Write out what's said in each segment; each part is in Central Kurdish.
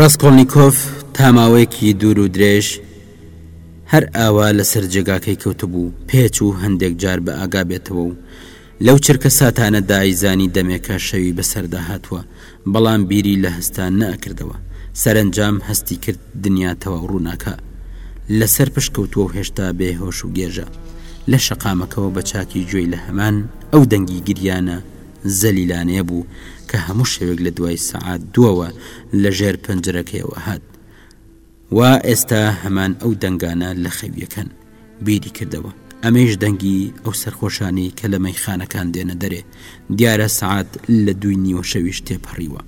ڕاستکۆڵنییکۆف تاماوەیەکی دوور و درێژ هەر ئاوا لەسەر جێگاکەی کەوتبوو پێچ و هەندێک جار بە ئاگا بێتەوە و لەو چرکە ساتانە دای زانی دەمێکە شەوی بەسەردا هاتووە بەڵام بیری لە هەستان نەئەکردەوە سەرەنجام هەستی کرد دنیا تەواو ڕووناکە لە سەر پشت کەوتووە و هێشتا بێ هۆش و گێژە لە شەقامەکەوە بە چاکی گوێی لە هەمان ئەو دەنگی گریانە زەلیلانەیە بوو کە هەموو شەوێک لە دوای سەعات دووەوە لە ژێر پەنجرەکەیەوە هات وا ئێستا هەمان ئەو دەنگانە لە خەویەکەن بیری کردەوە، ئەمەیش دەنگی ئەو سەرخۆشانەی کە لە مەیخانەکان دێنە دەرێ، دیارە سەعات لە دووی نیوەشەویش تێپەڕیوە.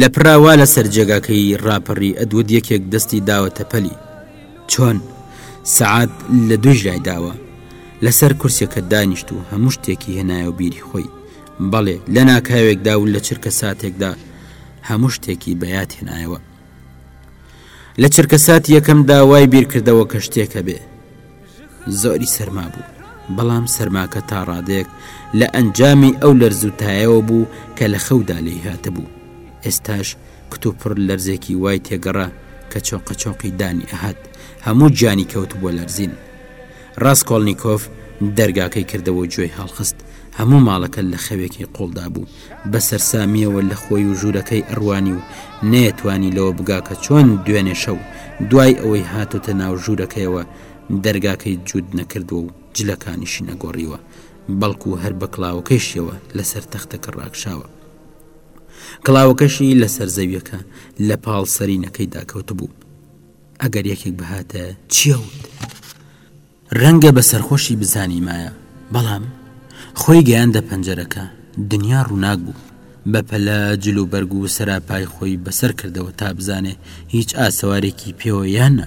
لە پرا وا لە سەر جێگاکەی ڕاپەڕی ئەدوود یەکێک دەستی داوەتە پەلی، چۆن؟ سەعات لە دوویش لای داوە؟ لە سەر کورسیەکە دانیشت و هەموو شتێکی هێنایەوە بیری خۆی، بەڵێ لە ناکاوێکدا و لە چرکە ساتێکدا، هەموو شتێکی بە یاد هێنایەوە لە چرکەسات یەکەم داوای بیرکردەوە کە شتێکە بێ زۆری سەرما بوو بەڵام سەرماکە تا ڕادێک لە ئەنجامی ئەو لەرزوتایەوە بوو کە لە خەودا لێی هاتبوو ئێستاش کتوپڕ لەرزێکی وای تێگەڕا کە چۆقە چۆقی دانی ئەهات هەموو گیانی کەوت بۆ لەرزین ڕاستکۆڵنییکۆف دەرگاکەی کردەوە گوێی هەڵخست هەموو ماڵەکە لە خەوێکی قوڵدا بوو بە سەرسامییەوە لە خۆی و ژوورەکەی ئەڕوانی و نەیەتوانی لەوە بگا کە چۆن دوێنێ شەو دوای ئەوەی هاتۆتە ناو ژوورەکەیەوە دەرگاکەی جووت نەکردووە و جلەکانیشی نەگۆڕیوە بەڵکو هەر بە کڵاوەکەیشیەوە لەسەر تەختەکە ڕاکشاوە کڵاوەکەشی لەسەر زەویەکە لە پاڵ سەرینەکەی داکەوتبوو ئەگەر یەکێک بهاتە چیەوت رەنگە بە سەرخۆشی بزانیمایە، بەڵام خۆی گەیاندە پەنجەرەکە، دنیا رووناک بوو، بە پەلە جل و بەرگ و سەراپای خۆی بەسەر کردەوە تا بزانێ هیچ ئاسەوارێکی پێوە یان نا،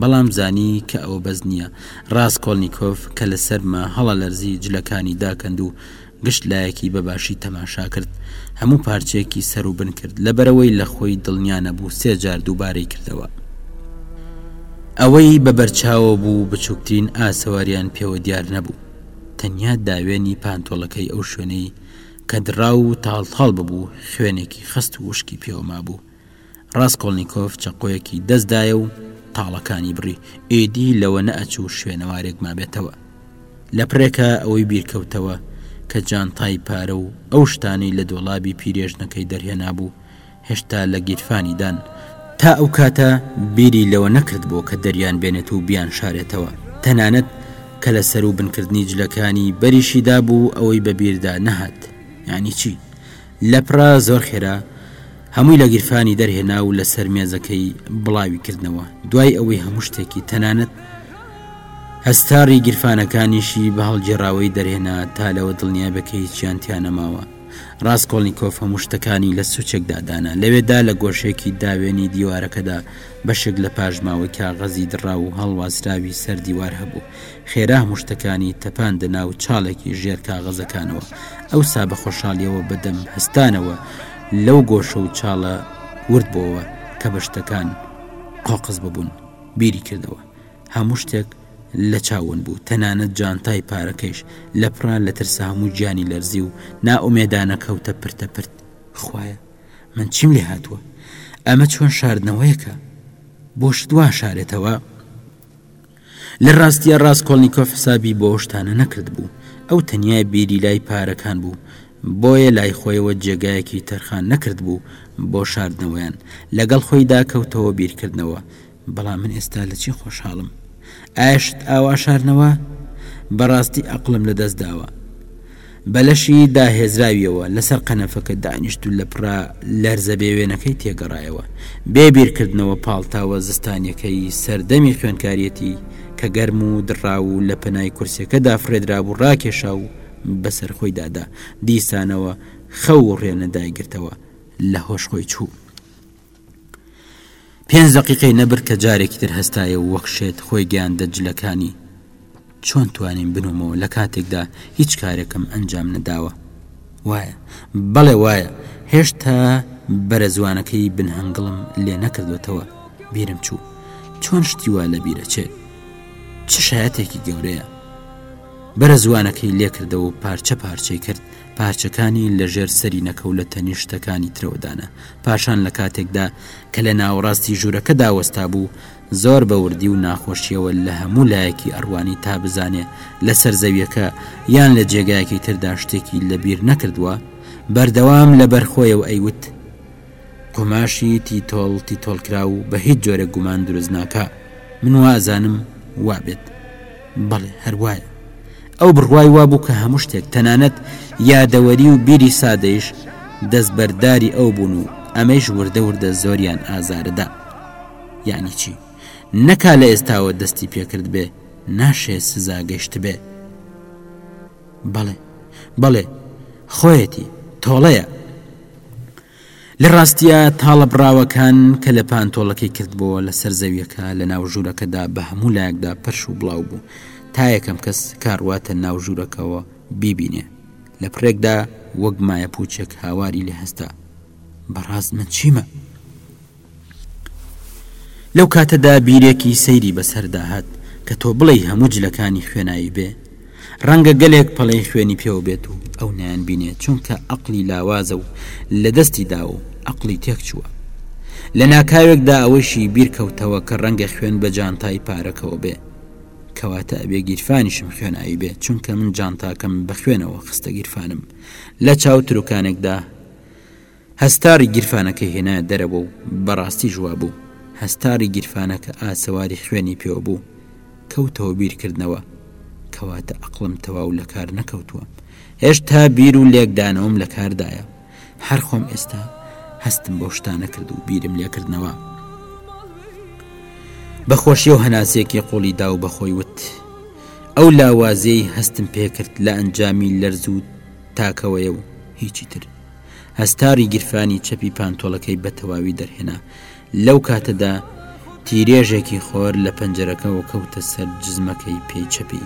بەڵام زانی کە ئەوە بەس نییە، راسکۆڵنیکۆف کە لە سەرما هەڵەلەرزی جلەکانی داکەند و گشت لایەکی بە باشی تەماشا کرد، هەموو پارچەیەکی سەر و بن کرد، لەبەرئەوەی لە خۆی دڵنیا نەبوو، سێ جار دووبارەی کردەوە. ئەوەی بە بەرچاوە بوو بچووکترین ئاسەواریان پێوە دیار نەبوو، تەنیا داوێنی پانتۆڵەکەی ئەو شوێنەی کە دڕاو و تاڵ تاڵ ببوو خوێنێکی خەست و وشکی پێوە مابوو، ڕاسکۆڵنیکۆف چەقۆیەکی دەست دایە و تاڵەکانی بڕی. ئێدی لەوە نەئەچوو شوێنەوارێک مابێتەوە. لە پرێکا ئەوەی بیرکەوتەوە کە جانتای پارە و ئەو شتانەی لە دۆڵابی پیرێژنەکەی دەرهێنابوو هێشتا لە گیرفانی دان. تا ئەو کاتە بیری لەوە نەکردبوو کە دەریانبێنێت و بیانشارێتەوە. تەنانەت کە لە سەروبنکردنی جلەکانی بەریشی دابوو ئەوەی بە بیردا نەهات. یانی چی؟ لەپڕا زۆر خێرا هەمووی لە گیرفانی دەرهێنا و لەسەر مێزەکەی بڵاوی کردنەوە دوای ئەوەی هەموو شتێکی تەنانەت هەستاڕی گیرفانەکانیشی بە هەڵگێڕاوەی دەرهێنا تا لەوە دڵنیابەکە هیچیان تیانەماوە ڕاستکۆڵنییکۆف هەموو شتەکانی لە سوچێکدا دانا لەوێدا لە گۆشێکی داوێنی دیوارەکەدا بەشێک لە پاشماوەی کاغەزی دڕا و هەڵواسراوی سەر دیوار هەبوو خێرا مشتەکانی تەپاندە ناو چاڵێکی ژێر کاغەزەکانەوە، ئەوسا بە خۆشحاڵیەوە بە دەم هەستانەوە لەو گۆشە و چاڵە ورد بۆوە کە بە شتەکان قۆقز ببوون، بیری کردەوە هەموو شتێک لە چاو ون بوو تەنانەت جانتای پارەکەیش، لە پڕا لە ترسە هەموو گیانی لەرزی و نائومێدانە کەوتە پرتە پرت. خوایە من چیم لێ هاتووە؟ ئەمە چۆن شاردنەوەیەکە بۆ شت وا شارێتەوە؟ لە راستیا راسکۆلنیکۆف حسابی بۆ ئەو شتانە نەکردبوو، ئەو تەنیا بیری لای پارەکان بوو، بۆیە لای خۆیەوە جێگایەکی تەرخان نەکردبوو بۆ شاردنەوەیان، لەگەڵ خۆیدا کەوتەوە بیرکردنەوە، بەڵام من ئێستا لە چی خۆشحاڵم؟ ئایا شت ئاوا شارنەوە؟ بەڕاستی ئەقڵم لەدەستداوە. بە لەشی داهێزراویەوە لەسەر قەنەفەکە دانیشت و لەپڕا لەرزە بێوێنەکەی تێگەڕایەوە. بێ بیرکردنەوە پاڵتاوە زستانیەکەی سەردەمی خوێنکاریەتی کە گەرم و دڕاو و لەپەنای کورسیەکەدا فڕێدرابوو ڕاکێشا و بەسەر خۆی دادا. دیسانەوە خەو و ڕێنە دایگرتەوە. لە هۆش خۆی چوو. پێنج دەقیقەی نەبرد کە جارێکی تر هەستایە و وەک شێت خۆی گەیاندە جلەکانی چۆن توانین بنومەوە لە کاتێکدا هیچ کارێکم ئەنجام نەداوە وایە بەڵێ وایە هێشتا بەرە زوانەکەی بنهنگڵم لێ نەکردوێتەوە بیرم چوو چۆن شتیوا لە بیرەچێت چ شایەتێکی گەورەیە بەرە زوانەکەی لێکردەوە پارچە پارچەی کرد پارچەکانی لە ژێر سەری نەکەو لە تەنیشتەکانی ترەوە دانا پاشان لە کاتێکدا کە لە ناوەڕاستی ژوورەکەدا وەستا بوو زۆر بە وردی و ناخۆشیەوە لە هەموو لایەکی ئەڕوانی تا بزانێ لە سەرزەویەکە یان لە جێگایەکی تردا شتێکی لە بیر نەکردووە بەردەوام لە بەرخۆیەوە ئەیوت قوماشی تیتۆڵ تیتۆڵکراو بە هیچ جۆرێک گومان دروست ناکا من وازانم وابێت بەڵێ هەروایە ئەو بڕوای وابوو کە هەموو شتێک تەنانەت یادەوەری و بیری سادەیش دەست بەرداری ئەو بوون و ئەمەیش وردە وردە زۆریان ئازاردا یعنی چی نەکا لە ئێستاوە دەستی پێکرد بێ ناشێ سزا گەشت بێ بەڵێ بەڵێ خۆیەتی تۆڵەیە. لە ڕاستیا تاڵە بڕاوەکان کە لە پانتۆڵەکەی کردبۆوە لە سەر زەویەکە لە ناو ژوورەکەدا بە هەموو لایەکدا پەرش و بڵاو بوو تا یەکەم کەس کاڕواتە ناو ژوورەکەەوە بیبینێ لە پڕێکدا وەک مایە پوچێک هاواری لێ هەستا بەڕاست من چیمە؟ لەو کاتەدا بیرێکی سەیری بەسەردا هات کە تۆ بڵێی هەموو جلەکانی خوێنایی بێ ڕەنگە گەلێک پەڵەی خوێنی پێوە بێت و ئەو نیان بینێت چونکە ئەقلی لاوازە و لە دەستی دا و ئەقلی تێک چووە لە ناکاوێکدا ئەوەشی بیرکەوتەوە کە ڕەنگە خوێن بە جانتای پارەکەوە بێ کەواتە ئەبێ گیرفانیشم خوێنایی بێ چونکە من جانتاکەم بە خوێنەوە خستە گیرفانم لە چاو تروکانێکدا هەستاڕی گیرفانەکەی هێنایە دەرەوە و بەڕاستیش وابوو، هەستاڕی گیرفانەکە ئاسەواری خوێنی پێوە بوو، کەوتەوە بیرکردنەوە، کەواتە ئەقڵم تەواو لەکار نەکەوتووە، هێشتا بیر و لێکدانەوەم لەکاردایە، هەر خۆم ئێستا هەستم بەو شتانە کرد و بیرم لێکردنەوە. بە خۆشی و هەناسەیەکی قوڵی دا و بەخۆی وت، ئەو لاوازیەی هەستم پێکرد لە ئەنجامی لەرز و تاکەوەیە و هیچی تر. هەستاری گیرفانی چەپی پانتۆڵەکەی بە تەواوی دەرهێنا، لەو کاتەدا تیرێژێکی خۆر لە پەنجەرەکەوە کەوتە سەر جزمەکەی پێی چەپی.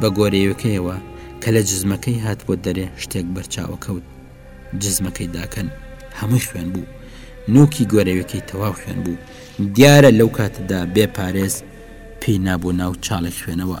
بە گۆرێیەکەیەوە کە لە جزمەکەی هاتبووە دەرێ شتێک بەر چاوە کەوت. جزمەکەی داکەن هەمووی خوێن بوو. نووکی گۆرێیەکەی تەواو خوێن بوو. دیارە لەو کاتەدا بێ پارێز پێی نابوو ناو چاڵێک خوێنەوە.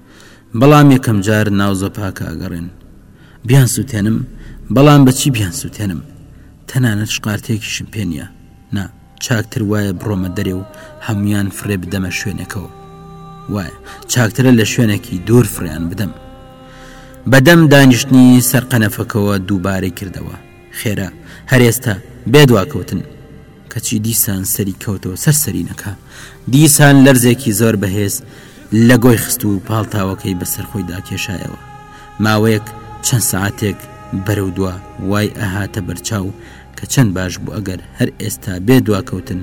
بەڵام یەکەم جار ناو زۆپاکە ئەگەڕێن بیان سووتێنم بەڵام بەچی بیان سووتێنم تەنانەت شقارتێکیشم پێ نییە نا چاکتر وایە بڕۆمە دەرێ و هەمویان فرێ بدەمە شوێنێکەوە وایە چاکترە لە شوێنێکی دوور فڕیان بدەم بەدەم دانیشتنی سەر قەنەفەکەوە دووبارەی کردەوە خێرە هەر ئێستا بێ دواکەوتن. کەچی دیسان سەری کەوتەوە سەر سەرینەکە. دیسان لەرزێکی زۆر بەهێز لە گۆی خست و پاڵتاوەکەی بەسەر خۆی داکێشایەوە. ماوەیەک چەند سەعاتێک بەرەو دوا وای ئەهاتە بەرچاو کە چەند باش بوو ئەگەر هەر ئێستا بێ دواکەوتن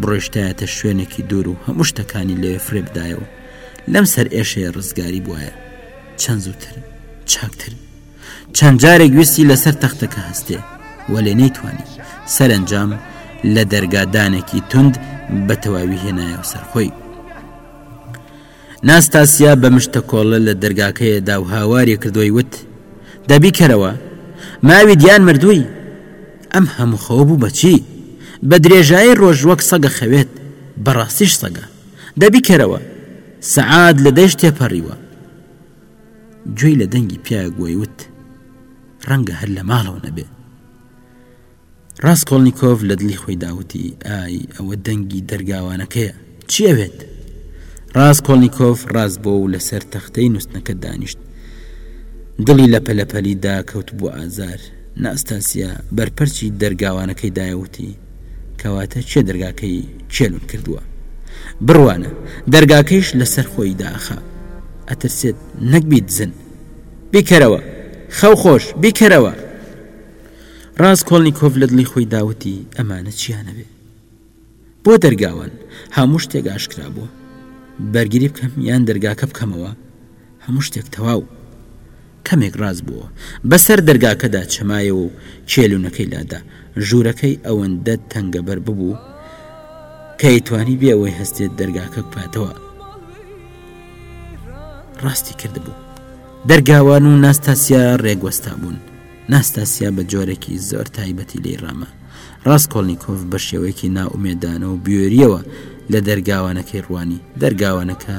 بڕۆیشتایەتە شوێنێکی دوور و هەموو شتەکانی لەوێ فرێ بدایە و لەم سەرئێشەیە ڕزگاری بوایە چەند زووتر چاکتر چەند جارێک ویستی لەسەر تەختەکە هەستێ وەلێ نەیتوانی سەرنجام لە دەرگادانێکی تند بە تەواوی هێنایەوە سەرخۆی ناستاسیا بە مشتە کۆڵە لە دەرگاکەیەدا و هاواری کردوی وت دەبی کەرەوە ماوی دیان مردووی ئەم هەموو خەوە بوو بەچی بە درێژایی ڕۆژ وەک سەگە خەوێت بەڕاستیش سەگە دەبی کەرەوە سەعات لە دەشت تێپەڕیوە گوێی لە دەنگی پیاوێک بۆی وت ڕەنگە هەر لە ماڵەوە نەبێ ڕاستکۆڵنییکۆف لە دڵی خۆی داوتی ئای ئەوە دەنگی دەرگاوانەکەیە چی ئەوێت؟ ڕاست کۆڵنییکۆف ڕاست بۆ و لەسەر تەختەی نووسنەکە دانیشت دڵی لە پەلەپەلیدا کەوت بۆ ئازار ناستاسیا بەرپەرچی دەرگاوانەکەی داوتی کەواتە کێ دەرگاکەی کێ لوت کردووە؟ بڕوانە دەرگاکەیش لەسەر خۆی داخە. ئەترسێت نەک بیدزن. بیکەرەوە! خەو خۆش! بیکەرەوە! ڕاسکۆڵنیکۆف لە دڵی خۆی داوتی ئەمانە چیانەوێ؟ بۆ دەرگاوان؟ هەموو شتێک ئاشکرا بووە. بەرگری بکەم یان دەرگاکە بکەمەوە؟ هەموو شتێک تەواو. کەمێک ڕاست بووەوە. بە سەر دەرگاکەدا چەمایەوە و چێلونەکەی لادا. ژوورەکەی ئەوەندە تەنگەبەر ببوو کە ئەیتوانی بێ ئەوەی هەستێت دەرگاکە بکاتەوە. ڕاستی کردبوو. دەرگاوان و ناستاسیا ڕێک وەستابوون. ناستاسیا بە جۆرێکی زۆر تایبەتی لێی ڕاما. ڕاستکۆڵنییکۆف بە شێوەیەکی نائومێدانە و بوێرییەوە لە دەرگاوانەکەی ڕوانی. دەرگاوانەکە.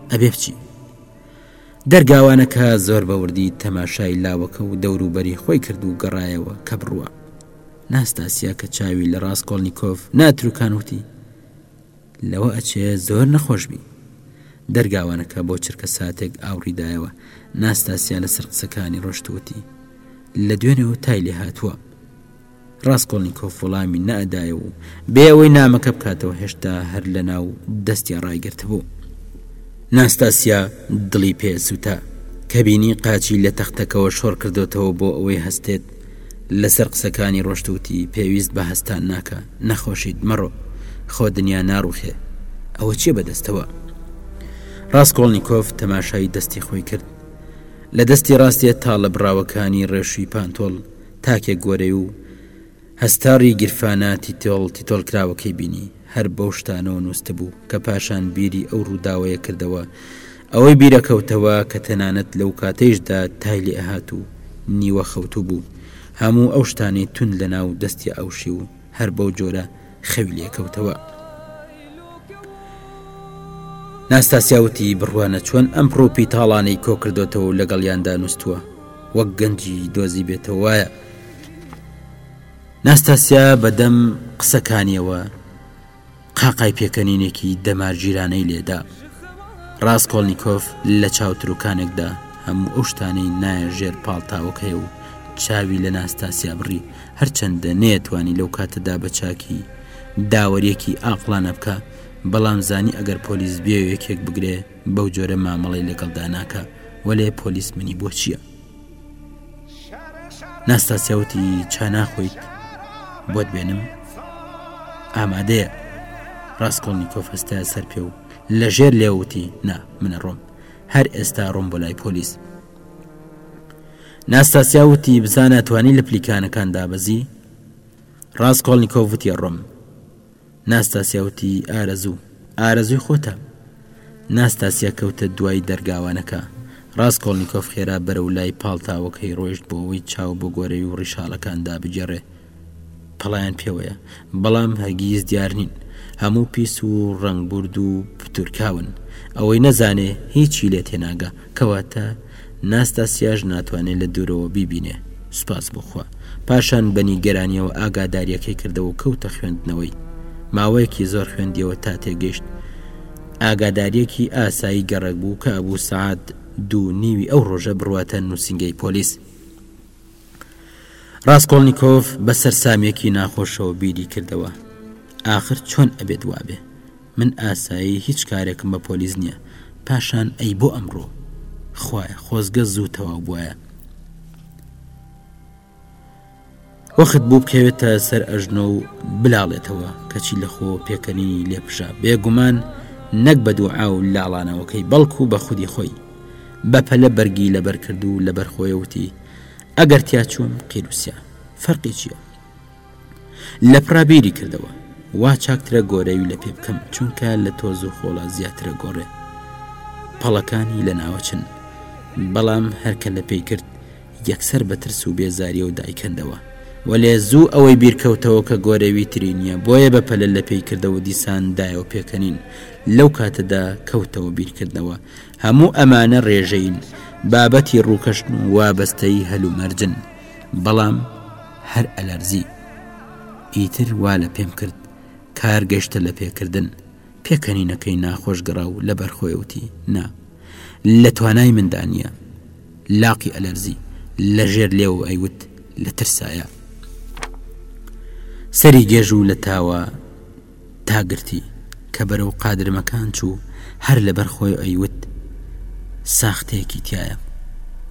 ئەبێ بچی. دەرگاوانەکە زۆر بە وردی تەماشای لاوەکە و دەوروبەری خۆی کرد و گەڕایەوە کە بڕوە. ناستاسیا کە چاوی لە ڕاست کۆڵنییکۆف ناتروکان وتی لەوە ئەچێ زۆر نەخۆش بی. دەرگاوانەکە بۆ چرکە ساتێک ئاوڕیدایەوە ناستاسیا لەسەر قسەکانی ڕۆشتوتی لە دوێنێ و تای لێ هاتووە. ڕاسکۆڵنیکۆف وەڵامی نەئەدایە و بێ ئەوەی نامەکە بکاتەوە هێشتا هەر لە ناو دەستیا ڕایگرتبوو. ناستاسیا دڵی پێ سووتا کە بینی قاچی لە تەختەکەوە شۆڕ کردۆتەوە بۆ ئەوەی هەستێت، لەسەر قسەکانی ڕۆشت و وتی، پێویست بە هەستان ناکا، نەخۆشیت، مەڕۆ، خۆ دنیا ناڕووخێ، ئەوە چییە بە دەستەوە؟ ڕاسکۆڵنیکۆف تەماشای دەستی خۆی کرد، لە دەستی ڕاستیە تاڵە بڕاوەکانی ڕێشووی پانتۆڵ تاکێک گۆرەی و هەستاڕی گیرفانە تیتۆڵ تیتۆڵ کراوەکەی بینی، هەر بەو شتانەوە نووستبوو، کە پاشان بیری ئەو ڕووداوەیە کردەوە، ئەوەی بیرەکەوتەوە کە تەنانەت لەو کاتەیشدا تای لێئەهات و نیوە خەوتوو بوو، هەموو ئەو شتانەی توند لەناو دەستی ئەوشی و. هەر بەو جۆرە خەوی لێکەوتەوە ناستاسیاوتی بڕوانە چۆن ئەم پرۆپی تاڵانەی کۆکردوتەوە و لەگەڵیاندا نووسوە وەک گەنجی دۆزی بێتەوە وایە ناستاسیا بەدەم قسەکانیەوە قاقای پێکەنینێکی دەمارگیرانەی لێدا ڕاستکۆڵنییکۆف لە چاوتروکانێکدا هەموو ئەو شتانەی نایە ژێر پاڵتاوک هەیە و چاوی لە ناستاسیا بڕی هەرچەندە نێتوانی لەو کاتەدا بە چاکی داوەریەکی ئاقلانە بکە بەڵام زانی ئەگەر پۆلیس بێ یەکێک بگرێ بەو جۆرە مامەڵی لەگەڵدا ناکە وەلێ پۆلیس منی بۆ چییە؟ ناستاسیا وتی چا ناخۆیت بۆت بێنم ئامادەیە ڕاستکۆڵنی کۆفرستە سەر پێ و لە ژێر لێوتی نا منە ڕۆم هەر ئێستا ڕۆم بۆ لای پۆلیس ناستاسیا وتی بزانە توانی لە پلیکانەکان دابەزی ڕاستکۆڵنییکۆڤوتی ڕۆم ناستاسیا وتی، ئارەزوو، ئارەزووی خۆتە. ناستاسیا کەوتە دوای دەرگاوانەکە. ڕاسکۆڵنیکۆف خێرا بەرەو لای پاڵتاوەکەی ڕۆیشت بۆ ئەوەی چاو بۆ گۆرەوی و ڕیشاڵەکان دابگێڕێ. پەڵەیان پێوەیە، بەڵام هەرگیز دیار نین. هەموو پیس و ڕەنگبورد و پتورکاون. ئەوەی نەزانێ، هیچی لێ تێناگا. کەواتە ناستاسیاش ناتوانێ لە دوورەوە بیبینێ. سوپاس بۆ خوا. پاشان بە نیگەرانییەوە ئاگادارییەکەی کردەوە و کەوتە خوێندنەوەی. ماوەیەکی زۆر خوێندییەوە تا تێگەیشت ئاگادارییەکی ئاسایی گەڕەک بوو کە ئەبوو سەعات دوو نیوی ئەو ڕۆژە بڕواتە نووسینگەی پۆلیس. ڕاسکۆڵنیکۆف بە سەرسامییەکی ناخۆشەوە بیری کردەوە، ئاخر چۆن ئەبێت وابێ؟ من ئاسایی هیچ کارێکم بە پۆلیس نیە پاشان ئەی بۆ ئەمڕۆ خوایە خۆزگە زوو تەواو بواە وەخت بوو بکەوێتە سەر ئەژنۆ و بلاڵێتەوە کەچی لە خۆ پێکەنینی لێپژا بێگومان نەک بە دوعا و لاڵانەوەکەی بەڵکو بە خودی خۆی بە پەلە بەرگی لەبەر کرد و لەبەر خۆیەوتی ئەگەر تیاچووم قیروسیا فەرقی چییە لەپڕا بیری کردەوە وا چاکترە گۆرەوی لە پێ بکەم چونکە لە تۆز و خۆڵە زیاترە گۆڕێ پەڵەکانی لە ناوەچن بەڵام هەرکە لە پێی کرد یەکسەر بە ترس و بێزاریەوە دایکەندەوە وەلێ زوو ئەوەی بیرکەوتەوە کە گۆرەوی تری نییە بۆیە بە پەلە لە پێی کردەوە دیسان دایەوە پێکەنین لەو کاتەدا کەوتەوە بیرکردنەوە هەموو ئەمانە ڕێژەین بابەتی ڕووکەشن و وابەستەی هەلومەرجن بەڵام هەر ئەلەرزی. ئیتر وا لە پێم کرد. کار گەشتە لە پێکردن. پێکەنینەکەی ناخۆش گڕا و لەبەر خۆی وتی، نا. لە توانای مندا نییە. لاقی ئەلەرزی. لە ژێر لێوە ئەیوت، لە ترسایە. سەری گێژ و لە تاوە. تا گرتی کە بەرەو قادرمەکان چوو هەر لەبەر خۆی ئەیوت ساختەیەکی تایە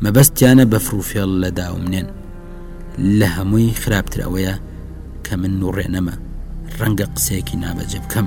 مەبەستیانە بەفر و فێڵ لە داومنێن لە هەمووی خراپتر ئەوەیە کە من نوڕێنەمە ڕەنگە قسەیەکی نابەجێ بکەم.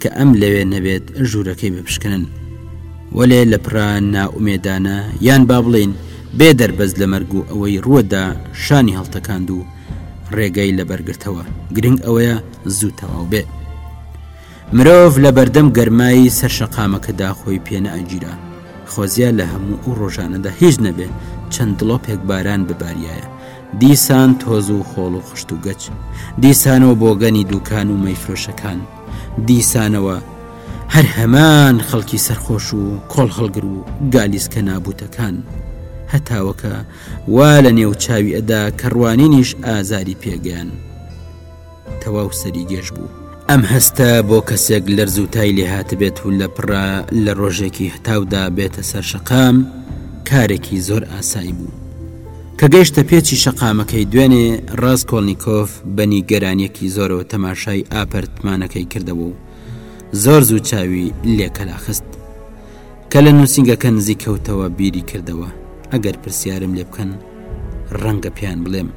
کە ئەم لەوێ نەبێت ژوورەکەی بپشکنن. وەلێ لە پرا نائومێدانە یان با بڵێین بێ دەربەز لە مەرگ و ئەوەی ڕووەدا شانی هەڵتەکاند و ڕێگەی لەبەرگرتەوە گرنگ ئەوەیە زوو تەواو بێ. مرۆڤ لە بەردەم گەرمایی سەر شەقامەکەدا خۆی پێنەئەگیرا خۆزیا لە هەموو ئەو ڕۆژانەدا هیچ نەبێ چەند دڵۆپێک باران بباریایە دیسان تۆز و خۆڵ و خشت و گەچ دیسانەوە بۆگەنی دوکان و مەیفرۆشەکان دیسانەوە هەر هەمان خەڵکی سەرخۆش و کۆڵ هەڵگر و گالیسکە نابوتەکان هەتاوەکە وا لە نێو چاوی ئەدا کە ڕوانینیش ئازاری پێگەیان تەواو سەری گێژ بوو ئەم هەستە بۆ کەسێک لەرزوتای لێهاتبێت و لە پڕە لە ڕۆژێکی هەتاودا بێتە سەر شەقام کارێکی زۆر ئاسایی بوو کە گەیشتە پێچی شەقامەکەی دوێنێ، ڕاسکۆڵنیکۆف بە نیگەرانییەکی زۆرەوە تەماشای ئاپەرتمانەکەی کردەوە و زۆر زوو چاوی لێ کەلا خست. کە لە نووسینگەکە نزیک کەوتەوە بیری کردەوە، ئەگەر پرسیارم لێ بکەن ڕەنگە پێیان بڵێم.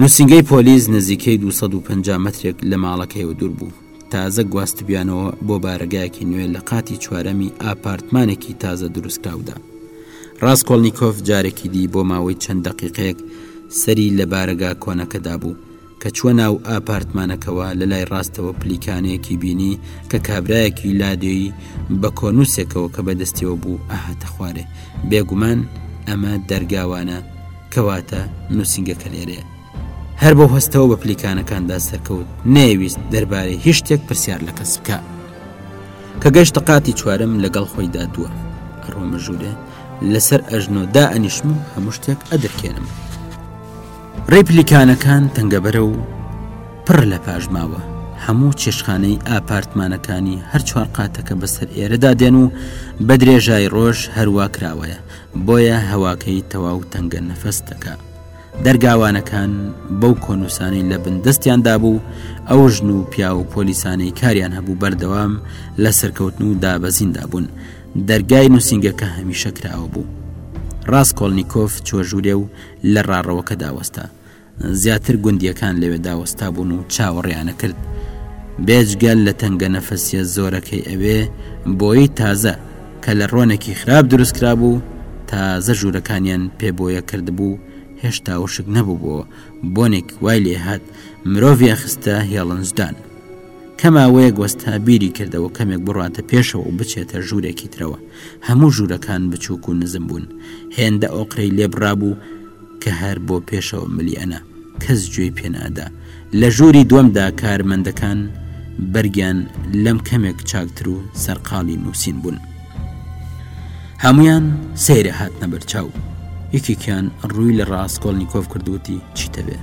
نووسینگەی پۆلیس نزیکەی دوو سەد و پەنجا مەترێک لە ماڵەکەیەوە دوور بوو. تازە گواستبیانەوە بۆ بارەگایەکی نوێ لە قاتی چوارەمی ئاپارتمانێکی تازە دروستکراودا. ڕاسکۆڵنیکۆف جارێکی دی بۆ ماوەی چەند دەقیقەیەک سەری لە بارەگا کۆنەکەدا بوو، کە چووە ناو ئاپارتمانەکەوە لە لای ڕاستەوە پلیکانێکی بینی کە کابرایەکی لادێی بە کۆنووسێکەوە کە بەدەستیەوە بوو ئەهاتە خوارێ، بێگومان ئەمە دەرگاوانە کەواتە نووسینگەکە لێرەیە. هەر بەو هەستەوە بە پلیکانەکاندا سەرکەوت نەیەویست دەربارەی هیچ شتێک پرسیار لە کەس بکە کە گەشتە قاتی چوارم لەگەڵ خۆیدا دووە ئەڕۆمە ژوورێ لەسەر ئەژنۆدا ئەنیشم و هەموو شتێک ئەدرکێنم ڕێ پلیکانەکان تەنگەبەرە و پڕ لە پاشماوە هەموو چێشخانەی ئاپارتمانەکانی هەر چوار قاتەکە بەسەر ئێرەدا دێن و بە درێژای ڕۆژ هەروە کراوەیە بۆیە هەواکەی تەواو تەنگە نەفەس دەکە دەرگاوانەکان بەو کۆنووسانەی لە بن دەستیاندا بوو ئەو ژن و پیا و پۆلیسانەی کاریان هەبوو بەردەوام لە سەرکەوتن و دابەزیندا بوون دەرگای نووسنگەکە هەمیشە کراوە بوو ڕاست کۆلنییکۆف چوە ژوورێ و لە ڕاڕەوەکە داوەستا زیاتر گوندیەکان لەوێ داوەستا بوون و چاوەڕیانە کرد بێجگەل لە تەنگە نەفەسیە زۆرەکەی ئەوێ بۆی تازە کە لە ڕۆنێکی خراپ دروست کرابوو، تازە ژوورەکانیان پێ بۆیە کردبوو، هێشتا وشک نەبووبووەوە، بۆنێک وای لێ هات مرۆڤی ئەخستە هێڵنجدان. کە ماوەیەک وەستا بیری کردەوە کەمێک بڕواتە پێشەوە و بچێتە ژوورێکی ترەوە، هەموو ژوورەکان بچووک و نزم بوون، هێندە ئۆقرەی لێ بڕابوو کە هەر بۆ پێشەوە ملی ئەنا. کەس گوێی پێنادا. لە ژووری دوەمدا کارمەندەکان بەرگیان لەم کەمێک چاکتر و سەرقاڵی نووسین بوون. هەمویان سەیرە هاتنە بەرچاو. یەکێکیان ڕووی لە ڕاستکۆڵنییکۆف کردوتی چیتەوێ.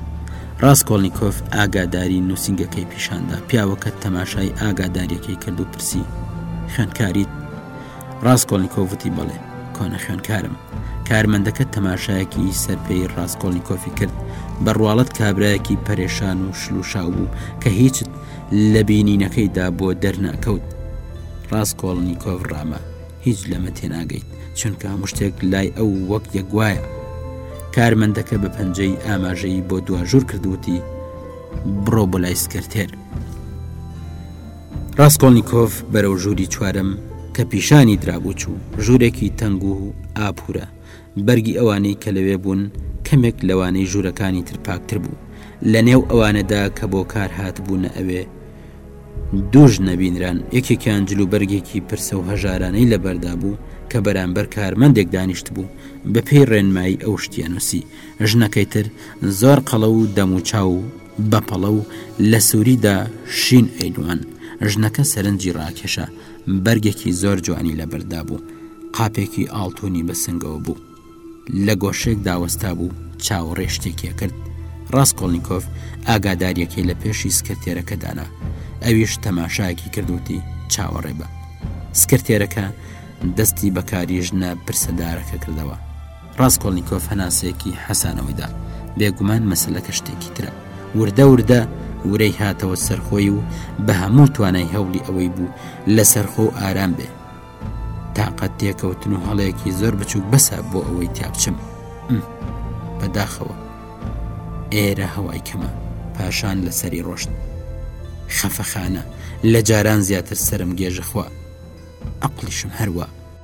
ڕاستکۆڵنییکۆف ئاگاداری نووسنگەکەی پیشاندا پیاوەکە تەماشای ئاگاداریەکەی کرد و پرسی خوێندکاریت؟ ڕاستکۆڵنییکۆڤتی بەڵێ کۆنە خوێندکارم. کارمەندەکە تەماشایەکی سەرپێی ڕاستکۆلنییکۆفی کرد بە ڕواڵەت کابراایەکی پەرێشان و شلوشاو بوو کە هیچت لە بینینەکەیدا بۆ دەرناکەوت ڕاستکۆڵنییکۆڤ ڕامە هیچ لەمە تێناگەیت چونکە هەموو شتێک لای ئەو وەک یەکگوایە کارمەندەکە بە پەنجەی ئاماژەی بۆ دواژور کردوتی بڕۆ بۆ لای سکرتێر ڕاسکۆڵنیکۆف بەرەو ژووری چوارەم کە پیشانی درابوو چوو، ژوورێکی تەنگ و ئاپوورە، بەرگی ئەوانەی کە لەوێ بوون کەمێک لەوانەی ژوورەکانی تر پاکتر بوو، لە نێو ئەوانەدا کە بۆ کار هاتبوونە ئەوێ دوو ژنە بینران، یەکێکیان جلوبەرگێکی پرسە و هەژارانەی لەبەردا بوو کە بەرامبەر کارمەندێک دانیشتبوو، بەپێی ڕێنمایی ئەو شتیان نووسی، ژنەکەی تر زۆر قەڵەو و دەموچاو بەپەڵە و لە سووریدا شین ئەینوان ژنەکە سەرنجی ڕاکێشا، بەرگێکی زۆر جوانی لەبەردا بوو، قاپێکی ئاڵتونی بە سنگەوە بوو. لە گۆشێک داوەستا بوو، چاوەڕێی شتێکی ئەکرد. ڕاسکۆڵنیکۆف ئاگادارییەکەی لە پێشی سکرتێرەکە دانا. ئەویش تەماشایەکی کرد وتی، چاوەڕێ بە. سکرتێرەکە دەستی بە کاری ژنە پرسەدارەکە کردەوە. ڕاسکۆڵنیکۆف هەناسەیەکی حەسانەوەی دا. بێگومان مەسەلەکە شتێکی ترە. وردە وردە ورەی هاتەوە سەر خۆی و بە هەموو توانای هەوڵی ئەوەی بوو لە سەرخۆ و ئارام بێ. تاقەت تێکەوتن و هەڵەیەکی زۆر بچووک بەسە بۆ ئەوەی تیا بچم. بەداخەوە ئێرە هەوای کەمە پاشان لە سەری ڕۆشت. خەفەخانە لە جاران زیاتر سرم گێژە خوا. ئەقلیشم هەروە.